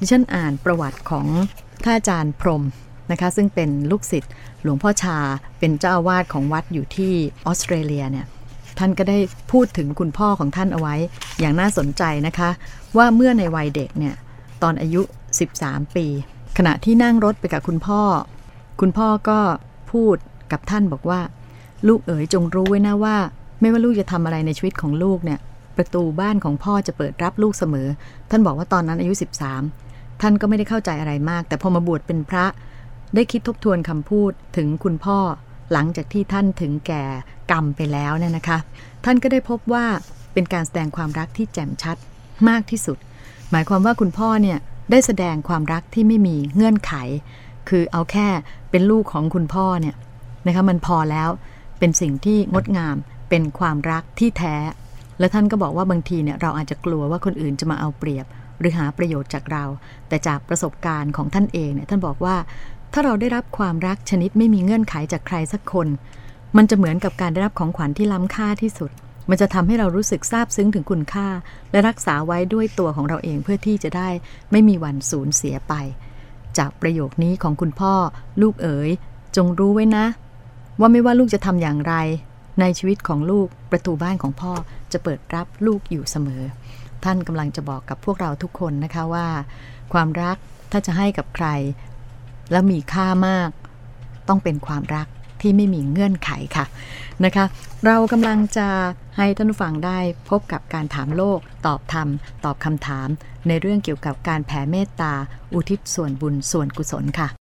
ดิฉันอ่านประวัติของท่านอาจารย์พรหมนะคะซึ่งเป็นลูกศิษย์หลวงพ่อชาเป็นเจ้าอาวาสของวัดอยู่ที่ออสเตรเลียเนี่ยท่านก็ได้พูดถึงคุณพ่อของท่านเอาไว้อย่างน่าสนใจนะคะ ว่าเมื่อในวัยเด็กเนี่ยตอนอายุ 13 ปี ขณะที่นั่งรถไปกับคุณพ่อ คุณพ่อก็พูดกับท่านบอกว่า ลูกเอ๋ยจงรู้ไว้นะว่า ไม่ว่าลูกจะทำอะไรในชีวิตของลูกเนี่ยประตูบ้านของพ่อจะเปิดรับลูกเสมอ ท่านบอกว่าตอนนั้นอายุ 13 ท่านก็ไม่ได้เข้าใจอะไรมาก แต่พอมาบวชเป็นพระ ได้คิดทบทวนคำพูดถึงคุณพ่อ หลังจากที่ท่านถึงแก่กรรมไปแล้วเนี่ยนะคะ ท่านก็ได้พบว่าเป็นการแสดงความรักที่แจ่มชัดมากที่สุด หมายความว่าคุณพ่อเนี่ยได้แสดงความรักที่ไม่มีเงื่อนไข คือเอาแค่เป็นลูกของคุณพ่อเนี่ยนะคะมันพอแล้วเป็นสิ่งที่งดงามเป็นความรักที่แท้ และท่านก็บอกว่าบางทีเนี่ยเราอาจจะกลัวว่าคนอื่นจะมาเอาเปรียบ หรือหาประโยชน์จากเรา แต่จากประสบการณ์ของท่านเองเนี่ยท่านบอกว่า ถ้าเราได้รับความรักชนิดไม่มีเงื่อนไขจากใครสักคน มันจะเหมือนกับการได้รับของขวัญที่ล้ำค่าที่สุด มันจะทำให้เรารู้สึกซาบซึ้งถึงคุณค่า และรักษาไว้ด้วยตัวของเราเองเพื่อที่จะได้ไม่มีวันสูญเสียไป จากประโยคนี้ของคุณพ่อ ลูกเอ๋ยจงรู้ไว้นะ ว่าไม่ว่าลูกจะทำอย่างไร ในชีวิตของลูกประตูบ้านของพ่อจะเปิดรับลูกอยู่เสมอ ท่านกำลังจะบอกกับพวกเราทุกคนนะคะว่า ความรักถ้าจะให้กับใคร แล้วมีค่ามาก ต้องเป็นความรักที่ไม่มีเงื่อนไขค่ะนะคะ เรากำลังจะให้ท่านผู้ฟังได้พบกับการถามโลก ตอบธรรม ตอบคำถาม ในเรื่องเกี่ยวกับการแผ่เมตตา อุทิศส่วนบุญส่วนกุศลค่ะ